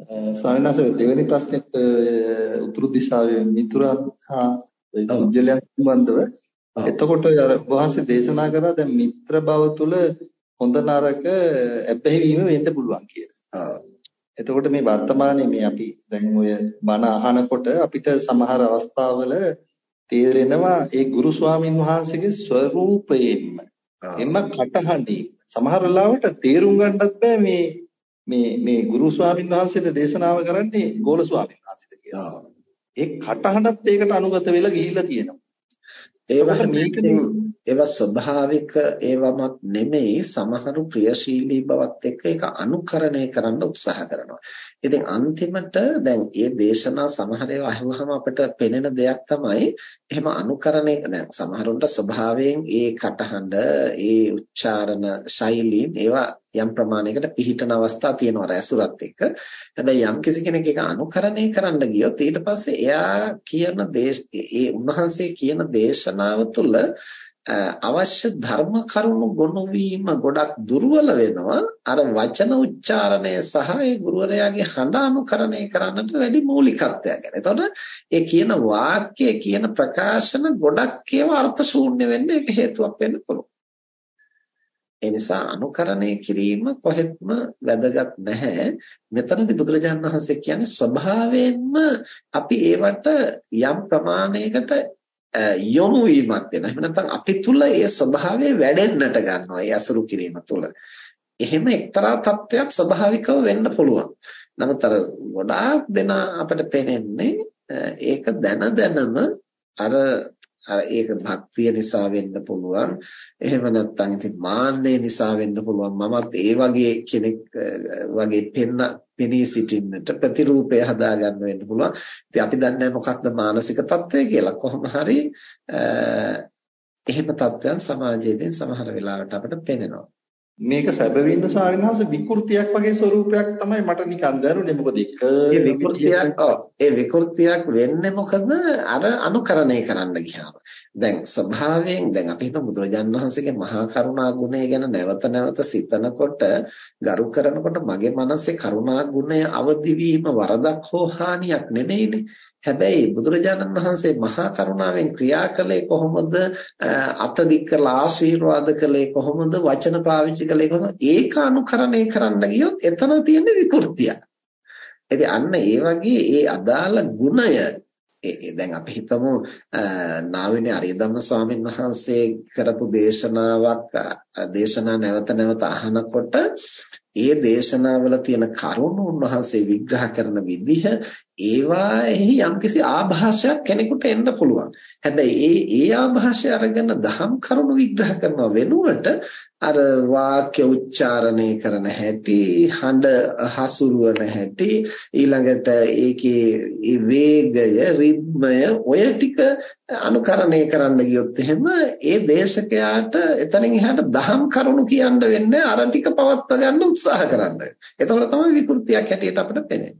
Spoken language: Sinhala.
ස්වාමීන් වහන්සේ දෙවෙනි ප්‍රශ්නෙට උතුරු දිශාවේ මිතුරන් හා කුජලයන් සම්බන්ධව එතකොට අර වහන්සේ දේශනා කරා දැන් මිත්‍ර භව තුල හොඳ නරක ඇබ්බැහි වීම වෙන්න පුළුවන් කියලා. එතකොට මේ වර්තමානයේ මේ අපි දැන් ඔය බණ අහනකොට අපිට සමහර අවස්ථාවල තේරෙනවා ඒ ගුරු ස්වාමින් වහන්සේගේ ස්වરૂපයෙන්ම එම කටහඬින් සමහර වෙලාවට තේරුම් ගන්නත් බෑ මේ මේ මේ ගුරු ස්වාමින් වහන්සේට දේශනාව කරන්නේ ගෝල ස්වාමින් වහන්සේට කියලා. ඒ කටහඬත් ඒකට අනුගත වෙලා ගිහිල්ලා තියෙනවා. ඒවට මේකනේ ඒවා ස්වභාවික ඒවමත් නෙමෙයි සමහරු ක්‍රියාශීලී බවත් එක්ක ඒක අනුකරණය කරන්න උත්සාහ කරනවා. ඉතින් අන්තිමට දැන් මේ දේශනා සමහර ඒවා අහුවහම අපිට පෙනෙන දෙයක් තමයි එහෙම අනුකරණය දැන් සමහරුන්ට ස්වභාවයෙන් ඒ කටහඬ ඒ උච්චාරණ ශෛලීන් ඒවා යම් ප්‍රමාණයකට පිහිටන අවස්ථා තියෙනවා රැසුරත් එක්ක. හැබැයි යම් කිසි කෙනෙක් ඒක අනුකරණය කරන්න ගියොත් ඊට පස්සේ එයා කියන දේශ ඒ උන්වහන්සේ කියන දේශනාව තුළ අවශ්‍ය ධර්ම කරුණු ගොනු වීම ගොඩක් දුර්වල වෙනවා අර වචන උච්චාරණය සහ ඒ ගුරුවරයාගේ හඬ අනුකරණය කරන්නට වැඩි මූලිකත්වයක් ගන්න. එතකොට ඒ කියන වාක්‍ය කියන ප්‍රකාශන ගොඩක් ඒවා අර්ථ ශූන්‍ය වෙන්න ඒක හේතුවක් වෙන්න පුළුවන්. ඒ නිසා අනුකරණය කිරීම කොහෙත්ම වැදගත් නැහැ. මෙතනදී බුදුරජාණන් වහන්සේ කියන්නේ ස්වභාවයෙන්ම අපි ඒවට යම් ප්‍රමාණයකට යොමු වීමක් වෙනවා. එහෙම නැත්නම් අපි තුල ඒ ස්වභාවය වැඩෙන්නට ගන්නවා. ඒ අසුරු කිරීම තුල. එහෙම එක්තරා තත්වයක් ස්වභාවිකව වෙන්න පුළුවන්. නමුත් අර ගොඩාක් දෙනා අපිට පේන්නේ ඒක දැන දැනම අර අර ඒක භක්තිය නිසා වෙන්න පුළුවන්. එහෙම නැත්නම් ඉතින් මාන්නය නිසා වෙන්න පුළුවන්. මමත් ඒ වගේ කෙනෙක් වගේ පෙන්න පෙනී සිටින්නට ප්‍රතිරූපය හදාගන්න වෙන්න පුළුවන්. ඉතින් අපි දන්නේ මොකක්ද මානසික තත්ත්වය කියලා. කොහොම හරි එහෙම තත්ත්වයන් සමාජයේදී සමහර වෙලාවට අපිට පේනවා. මේක සැබවින්ම ස්වාමීන් වහන්සේ විකෘතියක් වගේ ස්වරූපයක් තමයි මට නිකන් දැනුනේ. මොකද එක ඒ විකෘතියක් ඒ විකෘතියක් වෙන්නේ මොකද? අර අනුකරණය කරන්න ගියාම. දැන් ස්වභාවයෙන් දැන් අපි හිතමු බුදුරජාණන් වහන්සේගේ මහා කරුණා ගුණය ගැන නැවත නැවත සිතනකොට ගරු කරනකොට මගේ මනසේ කරුණා ගුණය අවදි වීම වරදක් හෝ හානියක් නෙමෙයිනේ. හැබැයි බුදුරජාණන් වහන්සේ මහා කරුණාවෙන් ක්‍රියා කළේ කොහොමද? අත දික් කළා ආශිර්වාද කළේ කොහොමද? වචන පාවිච්චි කළේ කොහොමද ඒක අනුකරණය කරන්න ගියොත් එතන තියෙන විකෘතිය. ඉතින් අන්න ඒ වගේ ඒ අදාළ ගුණය දැන් අපි හිතමු නාවිනේ අරියදම්ම ස්වාමීන් වහන්සේ කරපු දේශනාවක් දේශනා නැවත නැවත අහනකොට ඒ දේශනාවල තියෙන කරුණු උන්වහන්සේ විග්‍රහ කරන විදිහ ඒවාෙහි යම්කිසි ආభాෂයක් කෙනෙකුට එන්න පුළුවන්. හැබැයි ඒ ඒ ආభాෂය අරගෙන දහම් කරුණු විග්‍රහ කරන වෙනුවට අර වාක්‍ය උච්චාරණය කරන හැටි, හඬ හසුරුවන හැටි, ඊළඟට ඒකේ ඒ වේගය, රිද්මය ඔය ටික අනුකරණය කරන්න ගියොත් එහෙම ඒ දේශකයාට එතනින් එහාට දහම් කරුණු කියන්න වෙන්නේ අර ටික පවත්වා ගන්න උත්සාහ කරන්න. එතකොට තමයි විකෘතියක් හැටියට අපිට පේන්නේ.